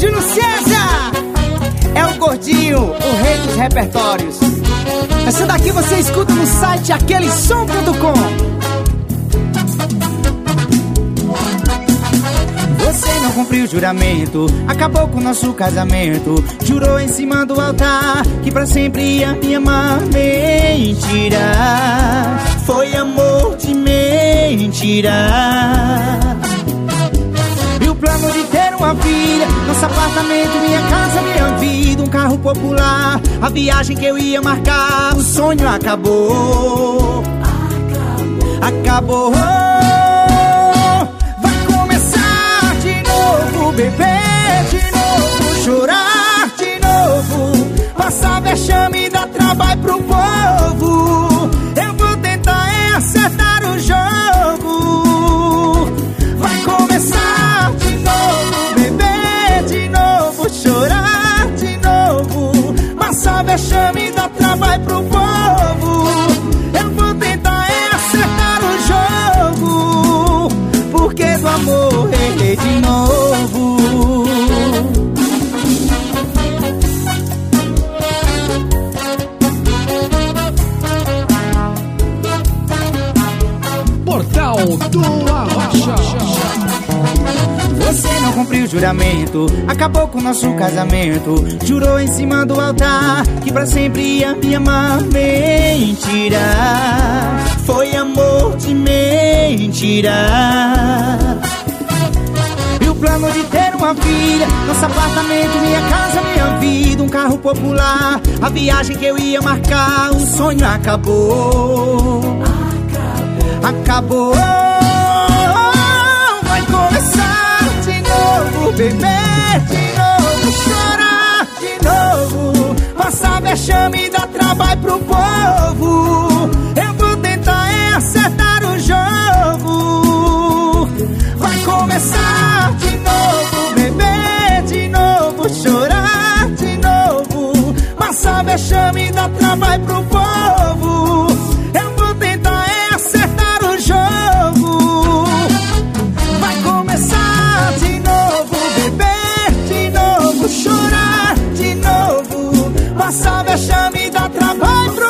Júlio César é o gordinho, o rei dos repertórios. Essa daqui você escuta no site aquelesom.com. Você não cumpriu o juramento, acabou com o nosso casamento. Jurou em cima do altar que pra sempre ia me amar. Mentira, foi amor de mentira. E o plano de ter uma vida nosso apartamento, minha casa, minha vida, um carro popular. A viagem que eu ia marcar, o sonho acabou. Acabou. acabou. Vexame e dar trabalho pro povo. Eu vou tentar é acertar o jogo, porque do amor errei de novo. do Arrocha. Cumpriu o juramento, acabou com nosso casamento. Jurou em cima do altar que pra sempre ia me amar. Mentira, foi amor de mentira. E o plano de ter uma filha, nosso apartamento, minha casa, minha vida, um carro popular. A viagem que eu ia marcar, o sonho acabou. Acabou. acabou. passar vexame é e dar trabalho pro povo. Eu vou tentar é acertar o jogo. Vai começar de novo, beber de novo, chorar de novo. Passar vexame é e dar trabalho pro Deixa me dar trabalho pro